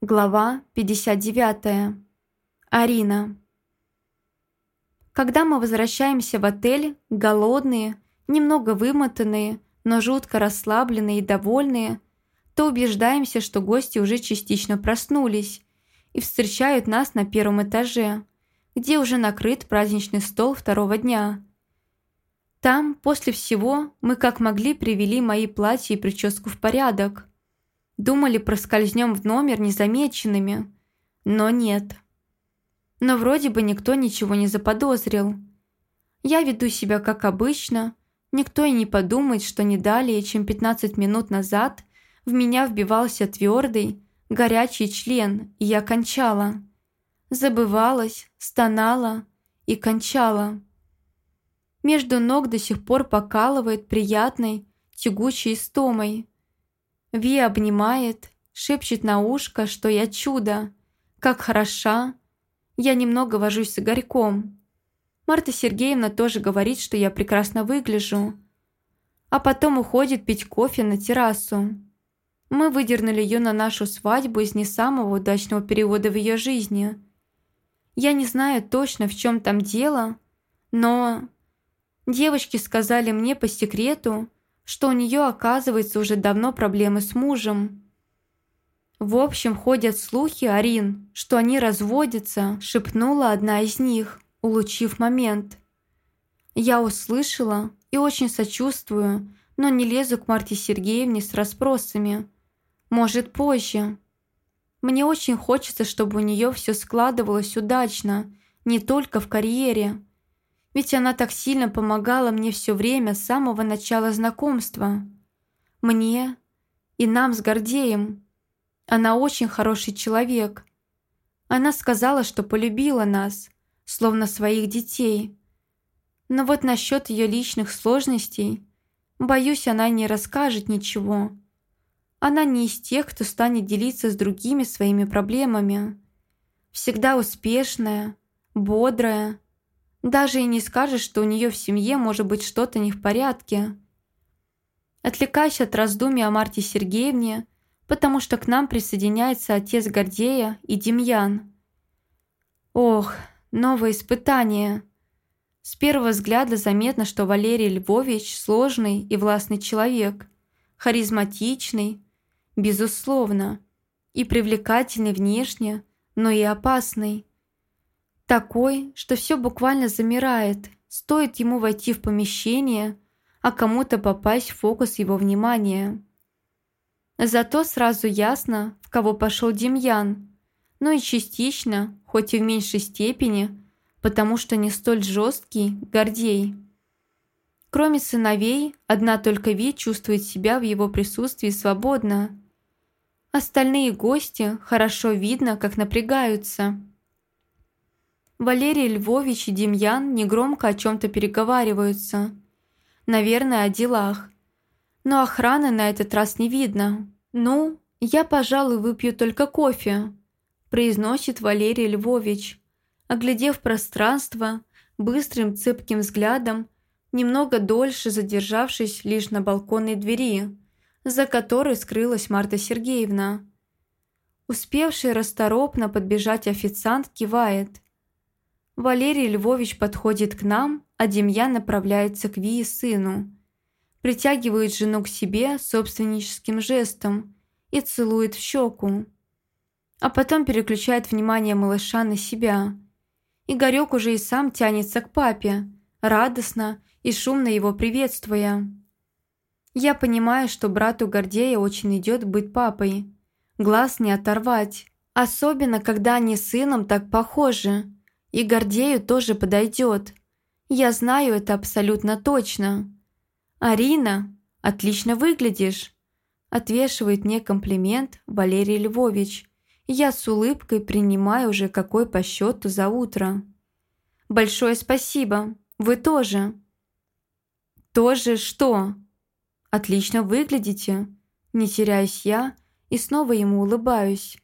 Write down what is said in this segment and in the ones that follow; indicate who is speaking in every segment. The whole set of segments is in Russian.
Speaker 1: Глава 59. Арина. Когда мы возвращаемся в отель, голодные, немного вымотанные, но жутко расслабленные и довольные, то убеждаемся, что гости уже частично проснулись и встречают нас на первом этаже, где уже накрыт праздничный стол второго дня. Там, после всего, мы как могли привели мои платья и прическу в порядок – Думали, проскользнем в номер незамеченными. Но нет. Но вроде бы никто ничего не заподозрил. Я веду себя как обычно. Никто и не подумает, что не далее, чем 15 минут назад в меня вбивался твердый, горячий член, и я кончала. Забывалась, стонала и кончала. Между ног до сих пор покалывает приятной, тягучей стомой. Ви обнимает, шепчет на ушко, что я чудо, как хороша. Я немного вожусь с Игорьком. Марта Сергеевна тоже говорит, что я прекрасно выгляжу. А потом уходит пить кофе на террасу. Мы выдернули ее на нашу свадьбу из не самого удачного периода в ее жизни. Я не знаю точно, в чем там дело, но... Девочки сказали мне по секрету, что у нее, оказывается, уже давно проблемы с мужем. В общем, ходят слухи, Арин, что они разводятся, шепнула одна из них, улучив момент. Я услышала и очень сочувствую, но не лезу к Марте Сергеевне с расспросами. Может, позже. Мне очень хочется, чтобы у нее все складывалось удачно, не только в карьере, ведь она так сильно помогала мне все время с самого начала знакомства. Мне и нам с Гордеем. Она очень хороший человек. Она сказала, что полюбила нас, словно своих детей. Но вот насчет ее личных сложностей, боюсь, она не расскажет ничего. Она не из тех, кто станет делиться с другими своими проблемами. Всегда успешная, бодрая, даже и не скажешь, что у нее в семье может быть что-то не в порядке. Отвлекаюсь от раздумий о Марте Сергеевне, потому что к нам присоединяется отец Гордея и Демьян. Ох, новое испытание. С первого взгляда заметно, что Валерий Львович сложный и властный человек, харизматичный, безусловно, и привлекательный внешне, но и опасный. Такой, что все буквально замирает, стоит ему войти в помещение, а кому-то попасть в фокус его внимания. Зато сразу ясно, в кого пошел Демьян, но и частично, хоть и в меньшей степени, потому что не столь жесткий Гордей. Кроме сыновей, одна только Ви чувствует себя в его присутствии свободно. Остальные гости хорошо видно, как напрягаются – Валерий Львович и Демьян негромко о чем-то переговариваются. Наверное, о делах. Но охраны на этот раз не видно. «Ну, я, пожалуй, выпью только кофе», произносит Валерий Львович. Оглядев пространство, быстрым цепким взглядом, немного дольше задержавшись лишь на балконной двери, за которой скрылась Марта Сергеевна. Успевший расторопно подбежать официант кивает – Валерий Львович подходит к нам, а Демьян направляется к Ви и сыну. Притягивает жену к себе собственническим жестом и целует в щеку. А потом переключает внимание малыша на себя. Игорек уже и сам тянется к папе, радостно и шумно его приветствуя. Я понимаю, что брату Гордея очень идет быть папой. Глаз не оторвать. Особенно, когда они с сыном так похожи. И Гордею тоже подойдет. Я знаю это абсолютно точно. «Арина, отлично выглядишь!» Отвешивает мне комплимент Валерий Львович. Я с улыбкой принимаю уже какой по счету за утро. «Большое спасибо. Вы тоже». «Тоже что?» «Отлично выглядите». Не теряюсь я и снова ему улыбаюсь.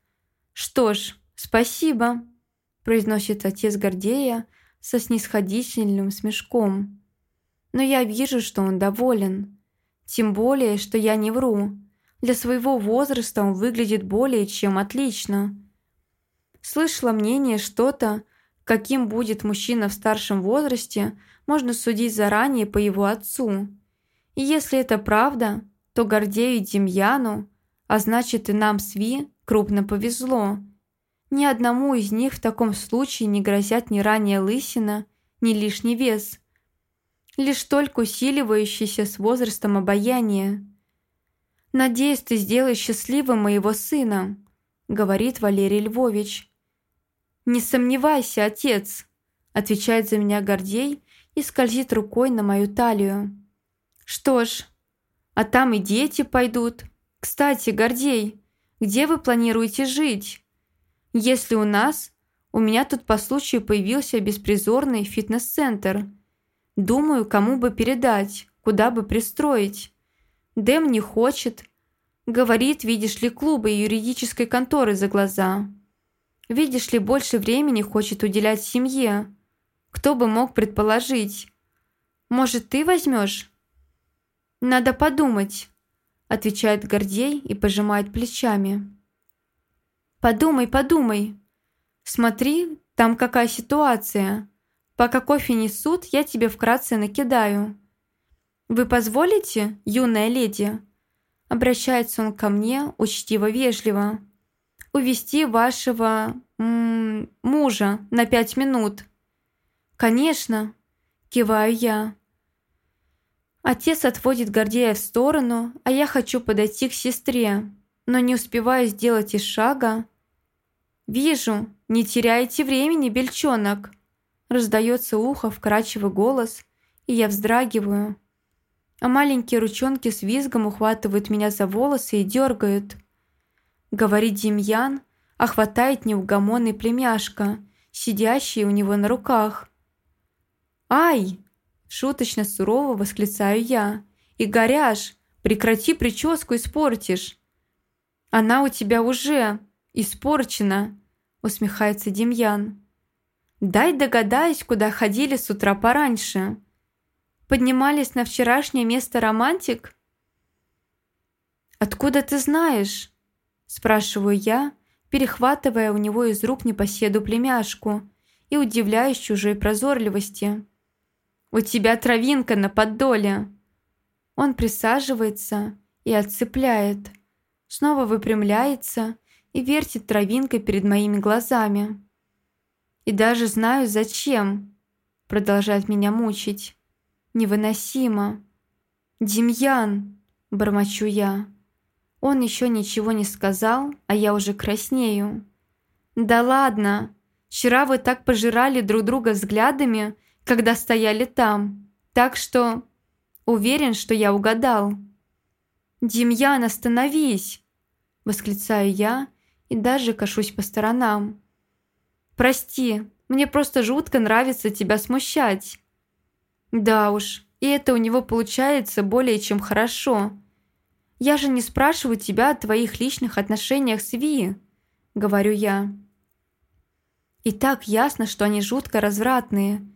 Speaker 1: «Что ж, спасибо» произносит отец Гордея со снисходительным смешком. Но я вижу, что он доволен. Тем более, что я не вру. Для своего возраста он выглядит более чем отлично. Слышала мнение что-то, каким будет мужчина в старшем возрасте, можно судить заранее по его отцу. И если это правда, то Гордею и Демьяну, а значит и нам с Ви, крупно повезло. Ни одному из них в таком случае не грозят ни ранняя лысина, ни лишний вес. Лишь только усиливающийся с возрастом обаяние. «Надеюсь, ты сделаешь счастливым моего сына», — говорит Валерий Львович. «Не сомневайся, отец», – отвечает за меня Гордей и скользит рукой на мою талию. «Что ж, а там и дети пойдут. Кстати, Гордей, где вы планируете жить? Если у нас, у меня тут по случаю появился беспризорный фитнес-центр. Думаю, кому бы передать, куда бы пристроить. Дэм не хочет. Говорит, видишь ли, клубы и юридической конторы за глаза». Видишь ли, больше времени хочет уделять семье. Кто бы мог предположить? Может, ты возьмешь? Надо подумать, отвечает Гордей и пожимает плечами. Подумай, подумай. Смотри, там какая ситуация. Пока кофе несут, я тебе вкратце накидаю. Вы позволите, юная леди? Обращается он ко мне учтиво-вежливо увести вашего м -м, мужа на пять минут?» «Конечно», – киваю я. Отец отводит Гордея в сторону, а я хочу подойти к сестре, но не успеваю сделать и шага. «Вижу, не теряйте времени, бельчонок!» Раздается ухо, вкрачивый голос, и я вздрагиваю. А маленькие ручонки с визгом ухватывают меня за волосы и дергают говорит Демьян, а хватает неугомонный племяшка, сидящий у него на руках. «Ай!» – шуточно сурово восклицаю я. «И горяш, прекрати прическу, испортишь!» «Она у тебя уже испорчена!» – усмехается Демьян. «Дай догадаюсь, куда ходили с утра пораньше. Поднимались на вчерашнее место романтик?» «Откуда ты знаешь?» Спрашиваю я, перехватывая у него из рук непоседу племяшку и удивляюсь чужой прозорливости. «У тебя травинка на поддоле!» Он присаживается и отцепляет, снова выпрямляется и вертит травинкой перед моими глазами. «И даже знаю, зачем!» Продолжает меня мучить. «Невыносимо!» «Демьян!» – бормочу я. Он еще ничего не сказал, а я уже краснею. «Да ладно! Вчера вы так пожирали друг друга взглядами, когда стояли там. Так что... Уверен, что я угадал». «Демьян, остановись!» Восклицаю я и даже кашусь по сторонам. «Прости, мне просто жутко нравится тебя смущать». «Да уж, и это у него получается более чем хорошо». «Я же не спрашиваю тебя о твоих личных отношениях с Ви», — говорю я. И так ясно, что они жутко развратные.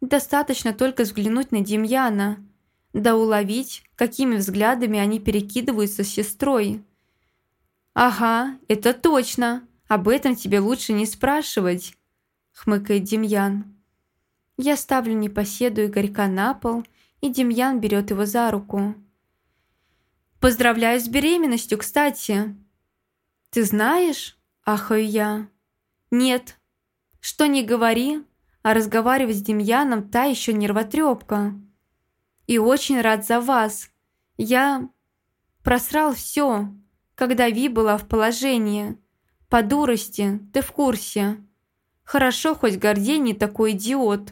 Speaker 1: Достаточно только взглянуть на Демьяна, да уловить, какими взглядами они перекидываются с сестрой. «Ага, это точно. Об этом тебе лучше не спрашивать», — хмыкает Демьян. Я ставлю непоседу Игорька на пол, и Демьян берет его за руку. Поздравляю с беременностью, кстати». «Ты знаешь?» – ахаю я. «Нет. Что не говори, а разговаривать с Демьяном та еще нервотрепка. И очень рад за вас. Я просрал все, когда Ви была в положении. По дурости, ты в курсе. Хорошо, хоть Гордей не такой идиот».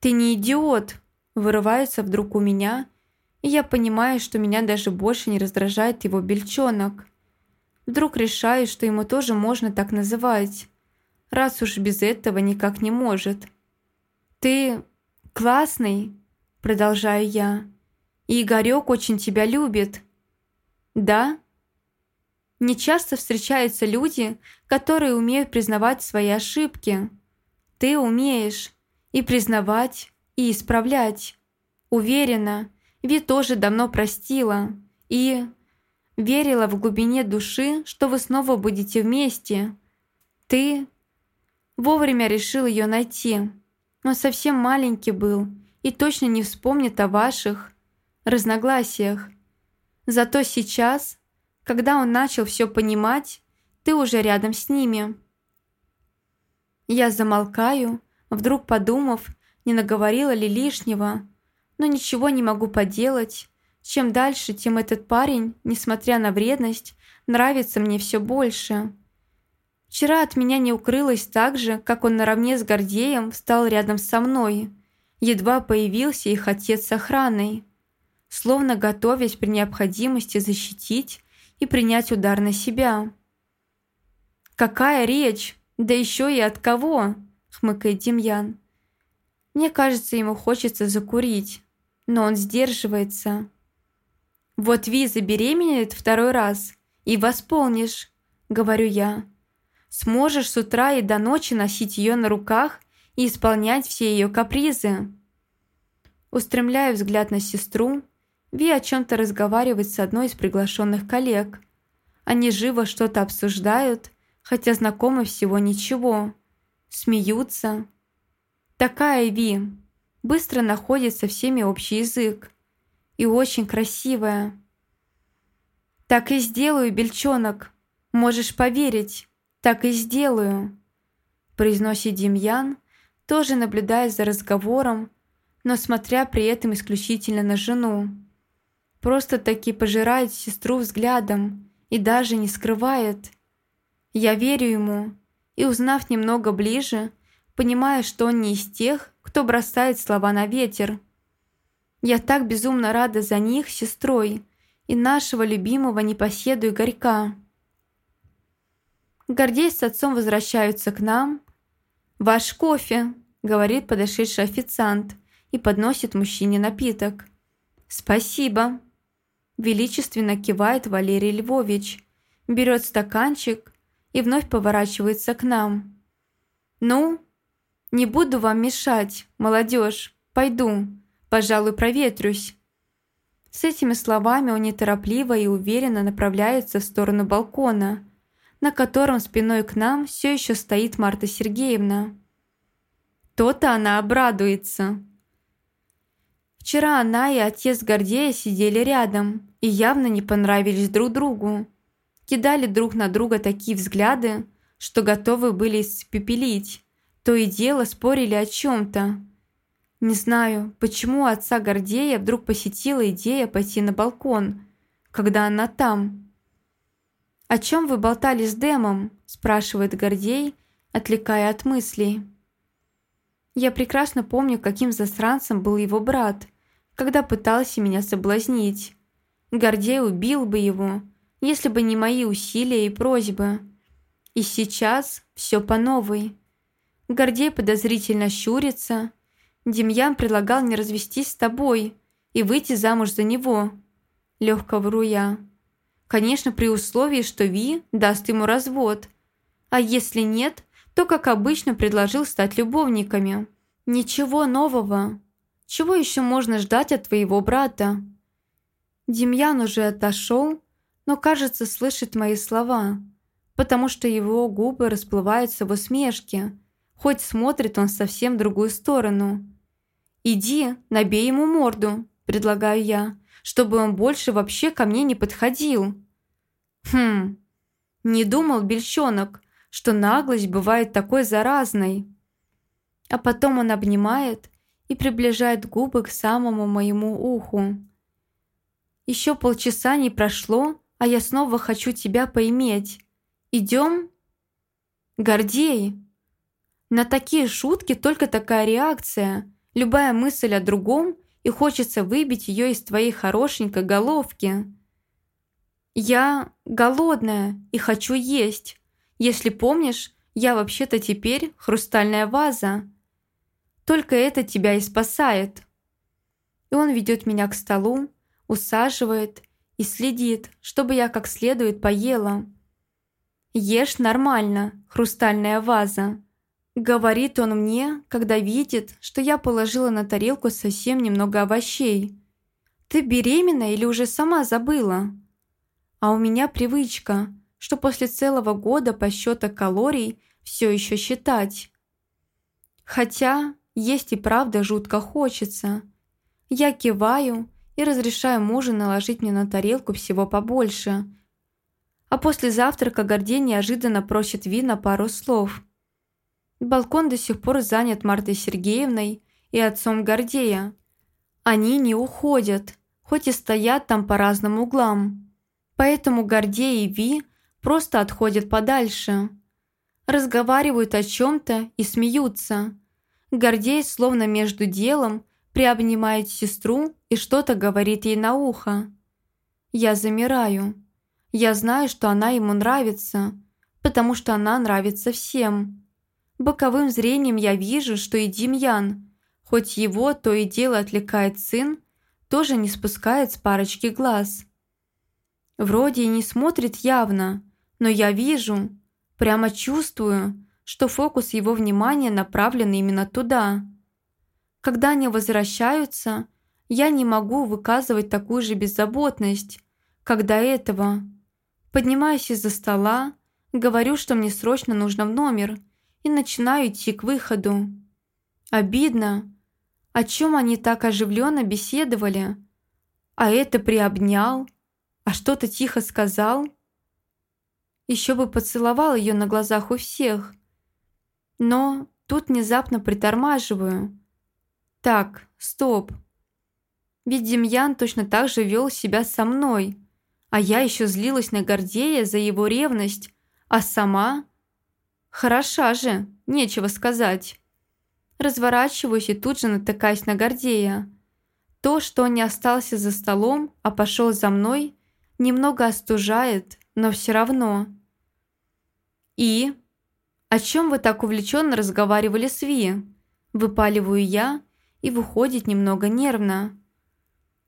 Speaker 1: «Ты не идиот», – вырывается вдруг у меня – и я понимаю, что меня даже больше не раздражает его бельчонок. Вдруг решаю, что ему тоже можно так называть, раз уж без этого никак не может. «Ты классный», – продолжаю я, – «и Игорек очень тебя любит». «Да?» Не часто встречаются люди, которые умеют признавать свои ошибки. Ты умеешь и признавать, и исправлять. Уверена, Ви тоже давно простила. И... Верила в глубине души, что вы снова будете вместе. Ты вовремя решил ее найти. Он совсем маленький был и точно не вспомнит о ваших разногласиях. Зато сейчас, когда он начал все понимать, ты уже рядом с ними. Я замолкаю, вдруг подумав, не наговорила ли лишнего, но ничего не могу поделать. Чем дальше, тем этот парень, несмотря на вредность, нравится мне все больше. Вчера от меня не укрылось так же, как он наравне с Гордеем встал рядом со мной. Едва появился их отец с охраной. Словно готовясь при необходимости защитить и принять удар на себя. «Какая речь? Да еще и от кого?» – хмыкает Демьян. Мне кажется, ему хочется закурить, но он сдерживается. «Вот Ви забеременеет второй раз и восполнишь», – говорю я. Сможешь с утра и до ночи носить ее на руках и исполнять все ее капризы. Устремляю взгляд на сестру. Ви о чем-то разговаривает с одной из приглашенных коллег. Они живо что-то обсуждают, хотя знакомы всего ничего. Смеются. Такая Ви. Быстро находит со всеми общий язык. И очень красивая. «Так и сделаю, бельчонок. Можешь поверить». «Так и сделаю», – произносит Демьян, тоже наблюдая за разговором, но смотря при этом исключительно на жену. Просто-таки пожирает сестру взглядом и даже не скрывает. Я верю ему, и узнав немного ближе, понимаю, что он не из тех, кто бросает слова на ветер. Я так безумно рада за них, сестрой, и нашего любимого непоседу Игорька. Гордей с отцом возвращаются к нам. «Ваш кофе», — говорит подошедший официант и подносит мужчине напиток. «Спасибо», — величественно кивает Валерий Львович, берет стаканчик и вновь поворачивается к нам. «Ну, не буду вам мешать, молодежь, пойду, пожалуй, проветрюсь». С этими словами он неторопливо и уверенно направляется в сторону балкона, на котором спиной к нам все еще стоит Марта Сергеевна. То-то она обрадуется. Вчера она и отец Гордея сидели рядом и явно не понравились друг другу. Кидали друг на друга такие взгляды, что готовы были испепелить. То и дело спорили о чем-то. Не знаю, почему отца Гордея вдруг посетила идея пойти на балкон, когда она там – «О чем вы болтали с Дэмом?» – спрашивает Гордей, отвлекая от мыслей. Я прекрасно помню, каким засранцем был его брат, когда пытался меня соблазнить. Гордей убил бы его, если бы не мои усилия и просьбы. И сейчас все по новой. Гордей подозрительно щурится. Демьян предлагал не развестись с тобой и выйти замуж за него. Легко вру я. Конечно, при условии, что Ви даст ему развод. А если нет, то, как обычно, предложил стать любовниками. Ничего нового. Чего еще можно ждать от твоего брата? Демьян уже отошел, но, кажется, слышит мои слова, потому что его губы расплываются в усмешке, хоть смотрит он совсем в другую сторону. «Иди, набей ему морду», – предлагаю я, чтобы он больше вообще ко мне не подходил. Хм, не думал бельчонок, что наглость бывает такой заразной. А потом он обнимает и приближает губы к самому моему уху. Еще полчаса не прошло, а я снова хочу тебя поиметь. Идем? Гордей. На такие шутки только такая реакция. Любая мысль о другом, и хочется выбить ее из твоей хорошенькой головки. Я голодная и хочу есть. Если помнишь, я вообще-то теперь хрустальная ваза. Только это тебя и спасает. И он ведет меня к столу, усаживает и следит, чтобы я как следует поела. «Ешь нормально, хрустальная ваза», — говорит он мне, когда видит, что я положила на тарелку совсем немного овощей. «Ты беременна или уже сама забыла?» А у меня привычка, что после целого года посчета калорий все еще считать. Хотя есть и правда жутко хочется. Я киваю и разрешаю мужу наложить мне на тарелку всего побольше. А после завтрака Гордей неожиданно просит вина пару слов. Балкон до сих пор занят Мартой Сергеевной и отцом Гордея. Они не уходят, хоть и стоят там по разным углам. Поэтому Гордей и Ви просто отходят подальше. Разговаривают о чем-то и смеются. Гордей словно между делом приобнимает сестру и что-то говорит ей на ухо. Я замираю. Я знаю, что она ему нравится, потому что она нравится всем. Боковым зрением я вижу, что и Демьян, хоть его то и дело отвлекает сын, тоже не спускает с парочки глаз. Вроде и не смотрит явно, но я вижу, прямо чувствую, что фокус его внимания направлен именно туда. Когда они возвращаются, я не могу выказывать такую же беззаботность, как до этого. Поднимаюсь из-за стола, говорю, что мне срочно нужно в номер, и начинаю идти к выходу. Обидно. О чем они так оживленно беседовали? А это приобнял, а что-то тихо сказал. Еще бы поцеловал ее на глазах у всех. Но тут внезапно притормаживаю. Так, стоп. Ведь Демьян точно так же вел себя со мной, а я еще злилась на Гордея за его ревность, а сама... Хороша же, нечего сказать. Разворачиваюсь и тут же натыкаюсь на Гордея. То, что он не остался за столом, а пошел за мной, немного остужает, но все равно. «И? О чем вы так увлеченно разговаривали с Ви?» Выпаливаю я и выходит немного нервно.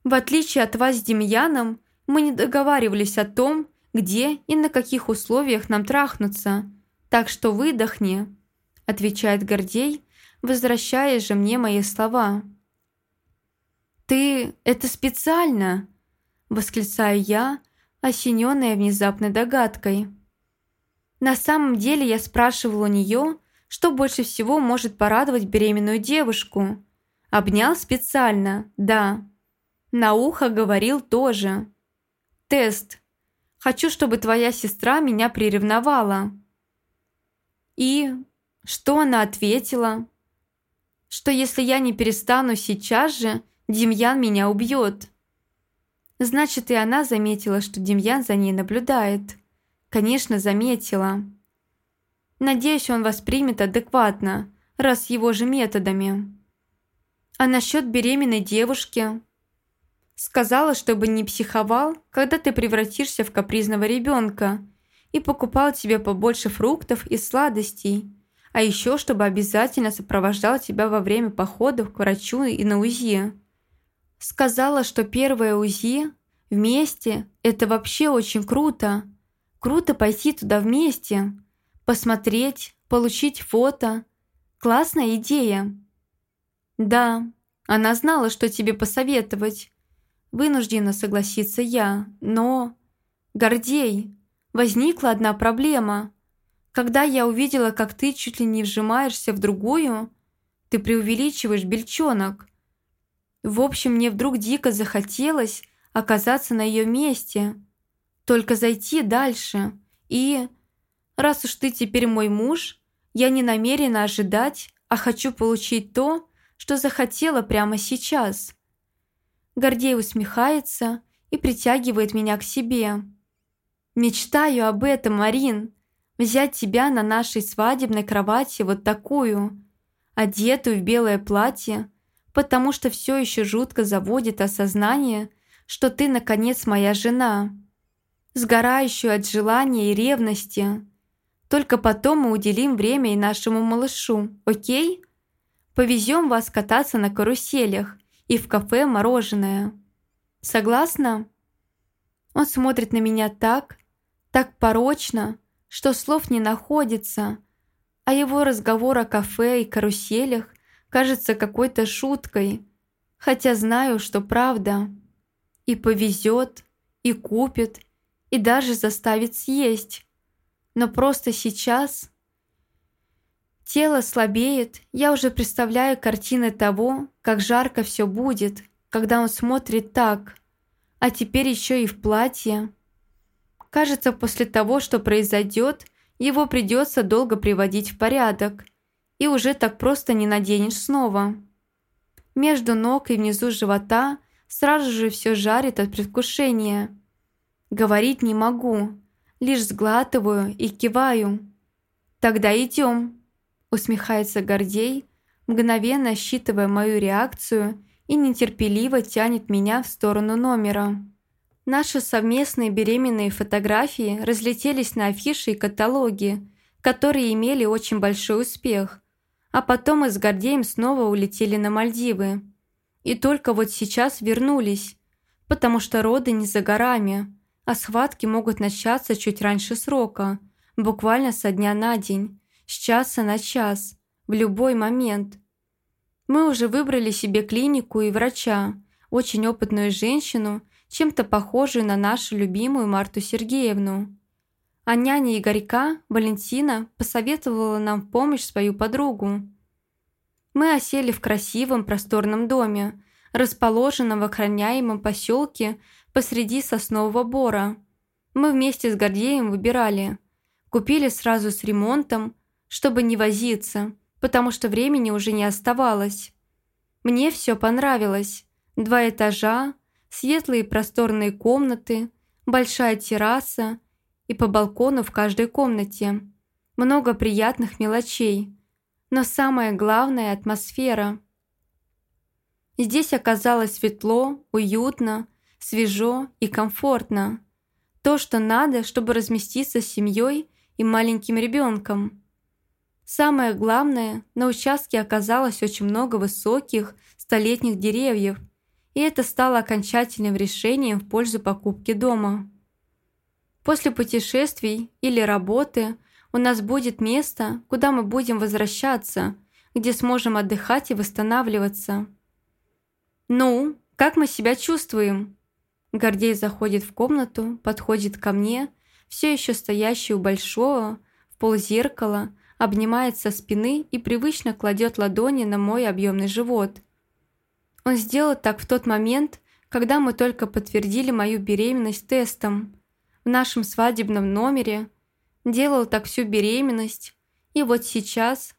Speaker 1: В отличие от вас с Демьяном, мы не договаривались о том, где и на каких условиях нам трахнуться, так что выдохни», – отвечает Гордей, возвращая же мне мои слова. «Ты это специально?» – восклицаю я, осененная внезапной догадкой. На самом деле я спрашивала у нее, что больше всего может порадовать беременную девушку. Обнял специально, да. На ухо говорил тоже. Тест. Хочу, чтобы твоя сестра меня приревновала. И что она ответила? Что если я не перестану сейчас же, Демьян меня убьет. Значит, и она заметила, что Демьян за ней наблюдает. Конечно, заметила. Надеюсь, он воспримет адекватно, раз его же методами. А насчет беременной девушки? Сказала, чтобы не психовал, когда ты превратишься в капризного ребенка и покупал тебе побольше фруктов и сладостей, а еще чтобы обязательно сопровождал тебя во время походов к врачу и на УЗИ. Сказала, что первое УЗИ вместе – это вообще очень круто – Круто пойти туда вместе, посмотреть, получить фото. Классная идея. Да, она знала, что тебе посоветовать. Вынуждена согласиться я, но... Гордей, возникла одна проблема. Когда я увидела, как ты чуть ли не вжимаешься в другую, ты преувеличиваешь бельчонок. В общем, мне вдруг дико захотелось оказаться на ее месте – только зайти дальше. И, раз уж ты теперь мой муж, я не намерена ожидать, а хочу получить то, что захотела прямо сейчас. Гордей усмехается и притягивает меня к себе. Мечтаю об этом, Марин. Взять тебя на нашей свадебной кровати вот такую, одетую в белое платье, потому что все еще жутко заводит осознание, что ты, наконец, моя жена сгорающую от желания и ревности. Только потом мы уделим время и нашему малышу, окей? Повезем вас кататься на каруселях и в кафе мороженое. Согласна?» Он смотрит на меня так, так порочно, что слов не находится, а его разговор о кафе и каруселях кажется какой-то шуткой, хотя знаю, что правда. И повезет, и купит, и даже заставит съесть. Но просто сейчас... Тело слабеет, я уже представляю картины того, как жарко все будет, когда он смотрит так, а теперь еще и в платье. Кажется, после того, что произойдет, его придется долго приводить в порядок, и уже так просто не наденешь снова. Между ног и внизу живота сразу же все жарит от предвкушения. Говорить не могу, лишь сглатываю и киваю. «Тогда идем», – усмехается Гордей, мгновенно считывая мою реакцию и нетерпеливо тянет меня в сторону номера. Наши совместные беременные фотографии разлетелись на афиши и каталоги, которые имели очень большой успех, а потом мы с Гордеем снова улетели на Мальдивы. И только вот сейчас вернулись, потому что роды не за горами – а схватки могут начаться чуть раньше срока, буквально со дня на день, с часа на час, в любой момент. Мы уже выбрали себе клинику и врача, очень опытную женщину, чем-то похожую на нашу любимую Марту Сергеевну. А няня Игорька, Валентина, посоветовала нам в помощь свою подругу. Мы осели в красивом просторном доме, расположенном в охраняемом поселке посреди соснового бора. Мы вместе с Гордеем выбирали. Купили сразу с ремонтом, чтобы не возиться, потому что времени уже не оставалось. Мне все понравилось. Два этажа, светлые просторные комнаты, большая терраса и по балкону в каждой комнате. Много приятных мелочей. Но самое главное – атмосфера. Здесь оказалось светло, уютно, свежо и комфортно. То, что надо, чтобы разместиться с семьей и маленьким ребенком. Самое главное, на участке оказалось очень много высоких столетних деревьев, и это стало окончательным решением в пользу покупки дома. После путешествий или работы у нас будет место, куда мы будем возвращаться, где сможем отдыхать и восстанавливаться. «Ну, как мы себя чувствуем?» Гордей заходит в комнату, подходит ко мне, все еще стоящий у большого, в ползеркала, обнимает со спины и привычно кладет ладони на мой объемный живот. Он сделал так в тот момент, когда мы только подтвердили мою беременность тестом. В нашем свадебном номере делал так всю беременность, и вот сейчас,